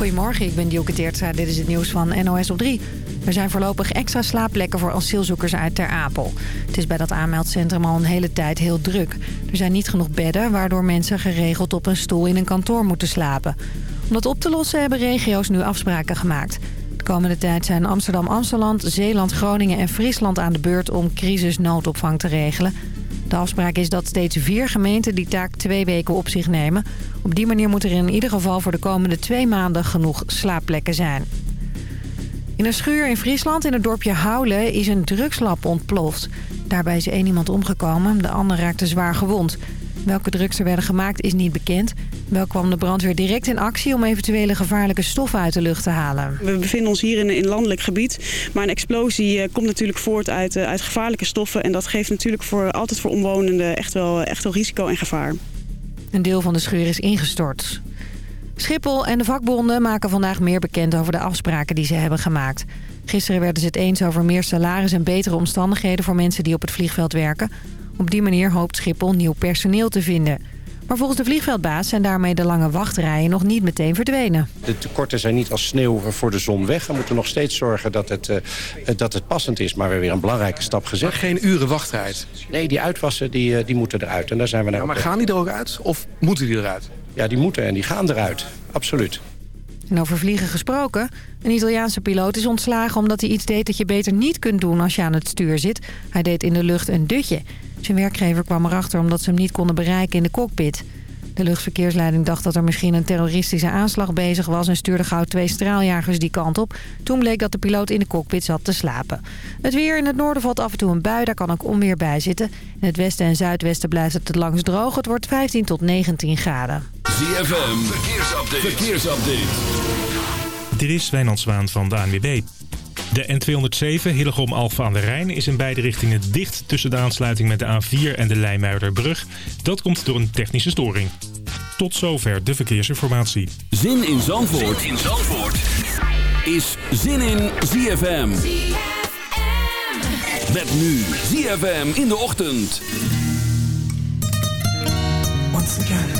Goedemorgen, ik ben Dielke Teertstra. Dit is het nieuws van NOS op 3. Er zijn voorlopig extra slaapplekken voor asielzoekers uit Ter Apel. Het is bij dat aanmeldcentrum al een hele tijd heel druk. Er zijn niet genoeg bedden, waardoor mensen geregeld op een stoel in een kantoor moeten slapen. Om dat op te lossen hebben regio's nu afspraken gemaakt. De komende tijd zijn Amsterdam, Amsterdam, Zeeland, Groningen en Friesland aan de beurt om crisisnoodopvang te regelen. De afspraak is dat steeds vier gemeenten die taak twee weken op zich nemen. Op die manier moet er in ieder geval voor de komende twee maanden genoeg slaapplekken zijn. In een schuur in Friesland in het dorpje Houlen is een drugslab ontploft. Daarbij is één iemand omgekomen, de ander raakte zwaar gewond. Welke drugs er werden gemaakt is niet bekend. Wel kwam de brandweer direct in actie om eventuele gevaarlijke stoffen uit de lucht te halen. We bevinden ons hier in een landelijk gebied. Maar een explosie eh, komt natuurlijk voort uit, eh, uit gevaarlijke stoffen. En dat geeft natuurlijk voor, altijd voor omwonenden echt wel, echt wel risico en gevaar. Een deel van de schuur is ingestort. Schiphol en de vakbonden maken vandaag meer bekend over de afspraken die ze hebben gemaakt. Gisteren werden ze het eens over meer salaris en betere omstandigheden voor mensen die op het vliegveld werken. Op die manier hoopt Schiphol nieuw personeel te vinden. Maar volgens de vliegveldbaas zijn daarmee de lange wachtrijen nog niet meteen verdwenen. De tekorten zijn niet als sneeuw voor de zon weg. We moeten nog steeds zorgen dat het, uh, dat het passend is. Maar we hebben weer een belangrijke stap gezet. Maar geen uren wachtrijd? Nee, die uitwassen die, uh, die moeten eruit. En daar zijn we naar ja, maar gaan die er ook uit? Of moeten die eruit? Ja, die moeten en die gaan eruit. Absoluut. En over vliegen gesproken. Een Italiaanse piloot is ontslagen omdat hij iets deed dat je beter niet kunt doen als je aan het stuur zit. Hij deed in de lucht een dutje. Zijn werkgever kwam erachter omdat ze hem niet konden bereiken in de cockpit. De luchtverkeersleiding dacht dat er misschien een terroristische aanslag bezig was... en stuurde gauw twee straaljagers die kant op. Toen bleek dat de piloot in de cockpit zat te slapen. Het weer in het noorden valt af en toe een bui, daar kan ook onweer bij zitten. In het westen en zuidwesten blijft het langst droog. Het wordt 15 tot 19 graden. ZFM, verkeersupdate. verkeersupdate. Dit is Wijnand Zwaan van de ANWB. De N207 Hillegom Alphen aan de Rijn is in beide richtingen dicht tussen de aansluiting met de A4 en de Leimuiderbrug. Dat komt door een technische storing. Tot zover de verkeersinformatie. Zin in Zandvoort, zin in Zandvoort. is Zin in ZFM. ZFM. Met nu ZFM in de ochtend. Once again,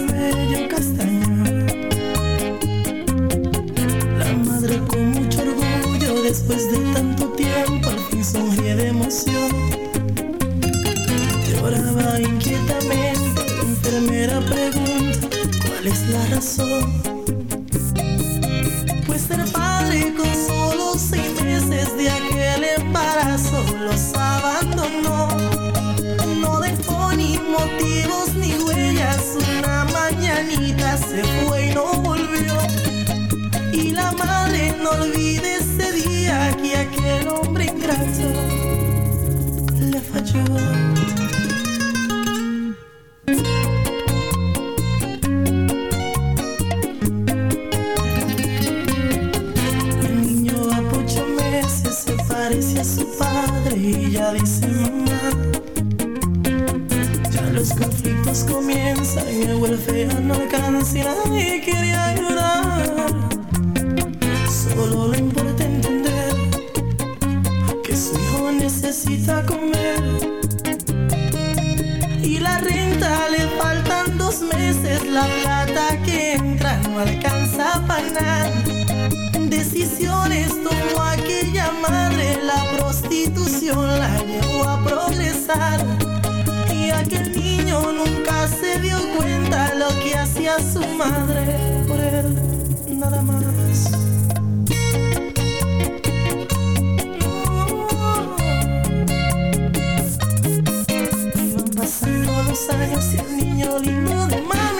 después de tanto tiempo al fin sonríe de emoción Lloraba inquietamente, la enfermera pregunta cuál es la razón pues ser padre con solo seis meses de aquel embarazo los abandonó. No dejó ni motivos ni huellas, una mañanita se fue y no volvió. Y la madre no olvide ese día que aquel hombre ingrato le falló. a su padre y ya dice mamá. Ya los conflictos comienzan y el huérfano no alcanza y nadie quiere ayudar. Solo le comer. Y la renta le faltan dos meses, la plata que entra no alcanza para nada. Decisiones tomó aquella madre, la prostitución la llevó a progresar. Y aquel niño nunca se dio cuenta lo que hacía su madre por él, nada más. Años y el niño lindo de mami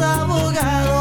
abogados.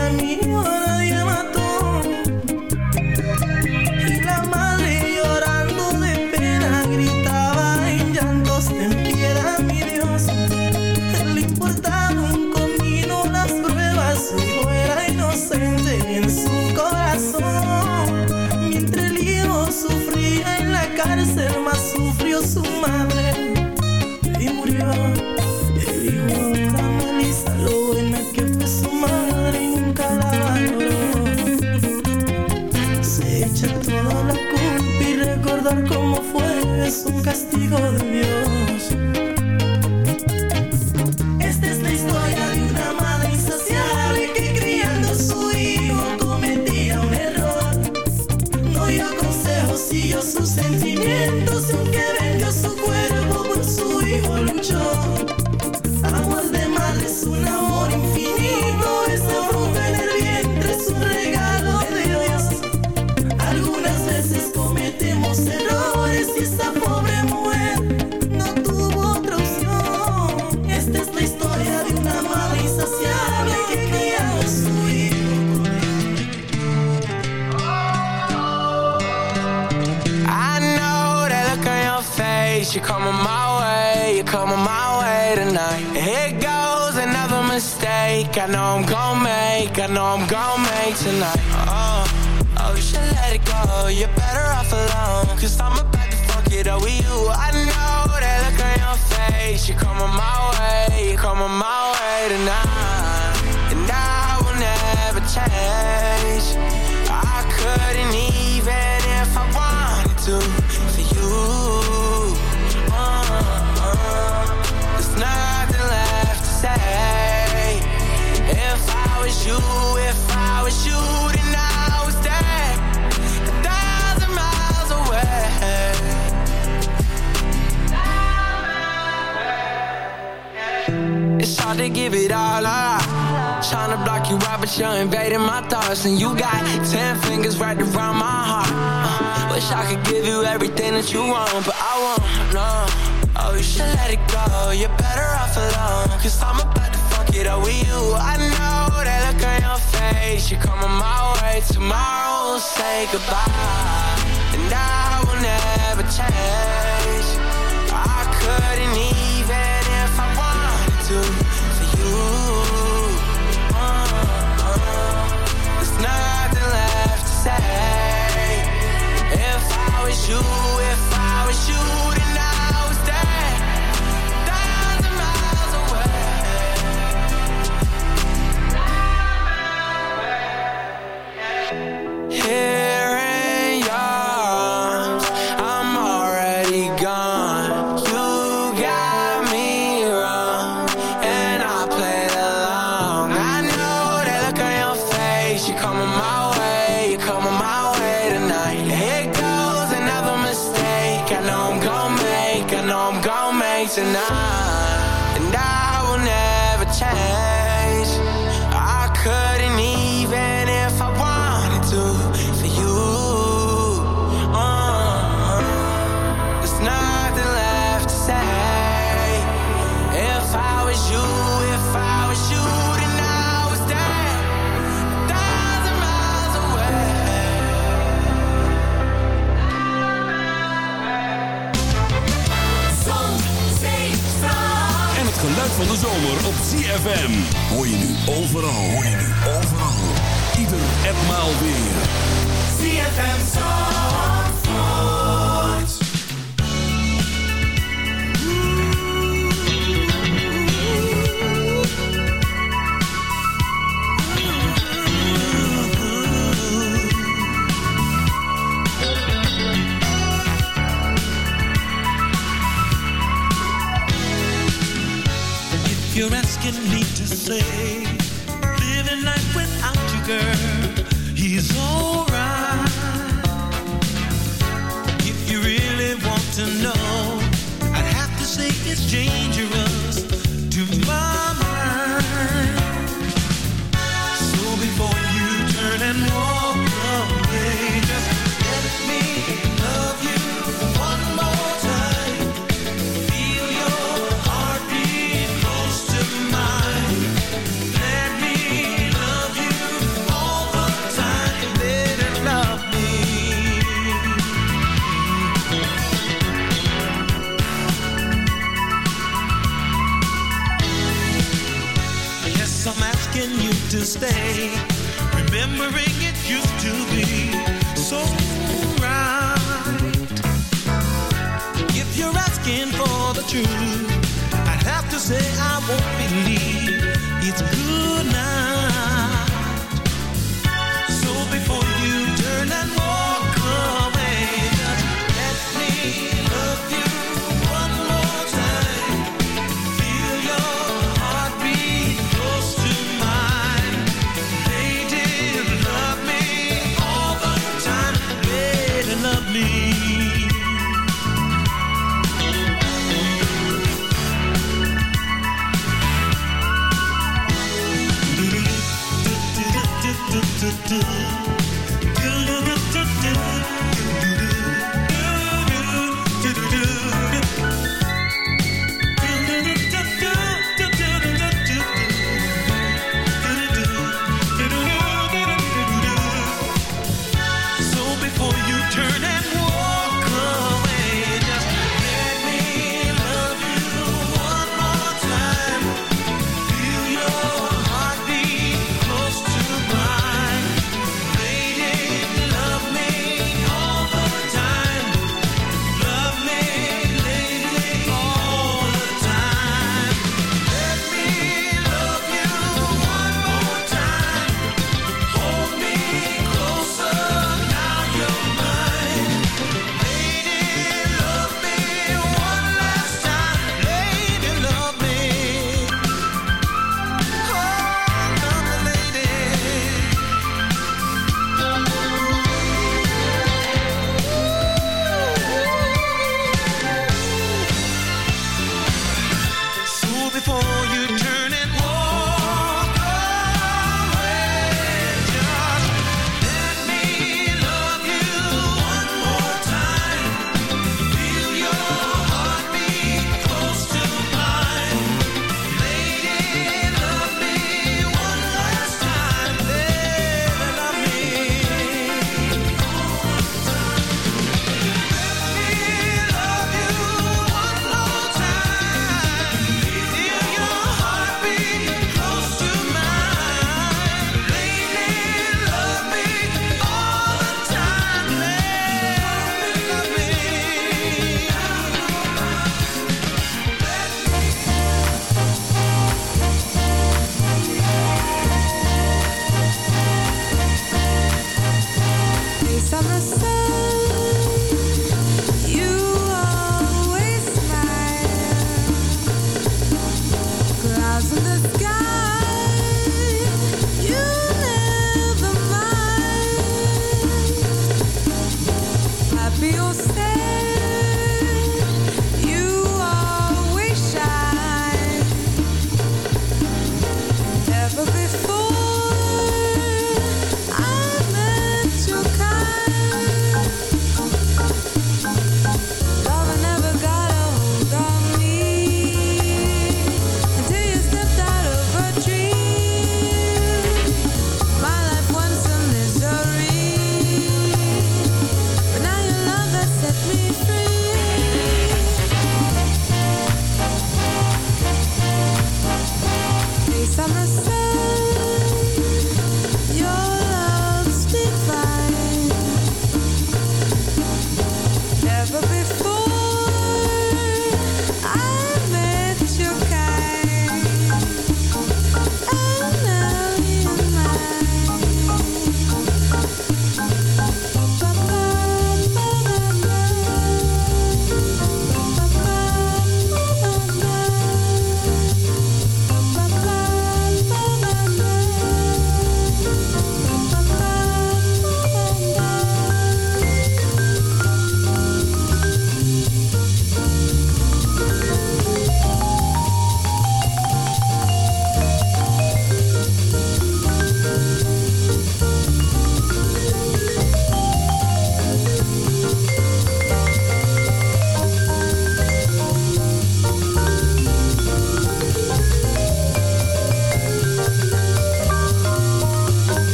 Miami. make, I know I'm gon' make, I know I'm gon' make tonight. Oh, oh, you should let it go, you're better off alone. Cause I'm about to fuck it up with you. I know that look on your face, you're coming my way, you're coming my way tonight. And I will never change. I couldn't even if I wanted to for you. Uh, uh, there's nothing left to say if I was you, if I was you, then I was there, a thousand miles away. It's hard to give it all up. Trying to block you out, but you're invading my thoughts. And you got ten fingers wrapped right around my heart. Uh, wish I could give you everything that you want, but I won't, no. Oh, you should let it go. You're better off alone. Cause I'm about to get up with you. I know that look on your face. You're coming my way tomorrow. We'll say goodbye, and I will never change.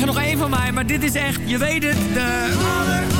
Er nog één van mij, maar dit is echt, je weet het, de...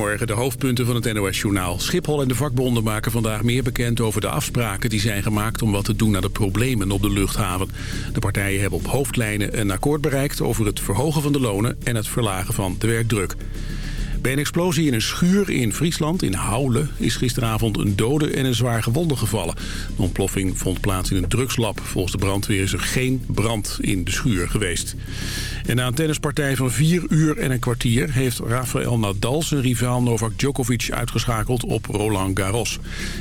Goedemorgen, de hoofdpunten van het NOS-journaal. Schiphol en de vakbonden maken vandaag meer bekend over de afspraken die zijn gemaakt om wat te doen aan de problemen op de luchthaven. De partijen hebben op hoofdlijnen een akkoord bereikt over het verhogen van de lonen en het verlagen van de werkdruk. Bij een explosie in een schuur in Friesland, in Houlen, is gisteravond een dode en een zwaar gewonde gevallen. De ontploffing vond plaats in een drugslab. Volgens de brandweer is er geen brand in de schuur geweest. En na een tennispartij van vier uur en een kwartier... heeft Rafael Nadal zijn rivaal Novak Djokovic uitgeschakeld op Roland Garros.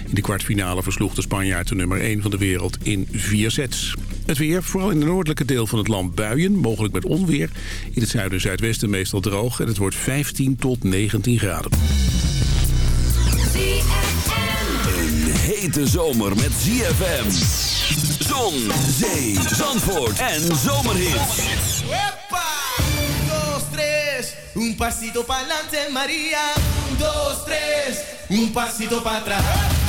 In de kwartfinale versloeg de Spanjaard de nummer 1 van de wereld in vier sets. Het weer, vooral in het noordelijke deel van het land buien, mogelijk met onweer. In het zuiden en zuidwesten meestal droog en het wordt 15 tot 19 graden. Een hete zomer met ZFM. Zon, zee, zandvoort en zomerhits. Un, dos, tres, un pasito pa'lante, María. Un, dos, tres, un pasito para atrás.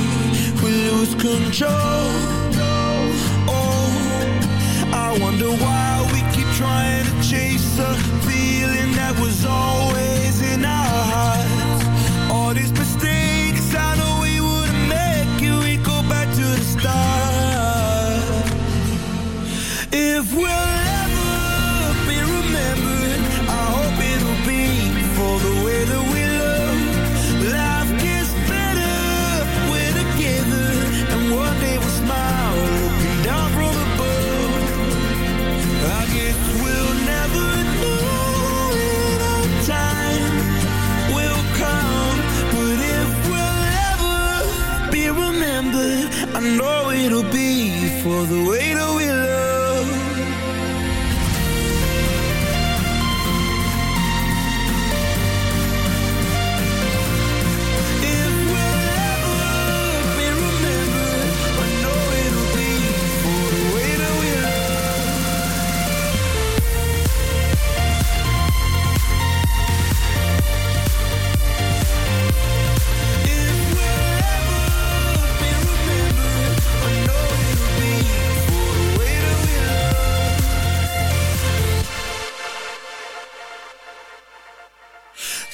control. Oh, I wonder why we keep trying to chase a feeling that was always for the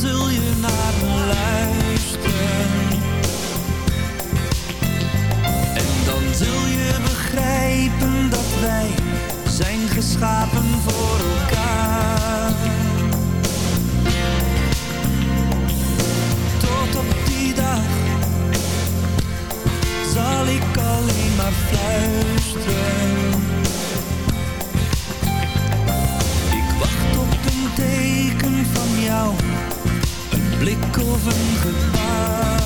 zul je naar me luisteren. En dan zul je begrijpen dat wij zijn geschapen voor elkaar. Tot op die dag zal ik alleen maar fluisteren. Ik wacht op een teken alsof een gebaar.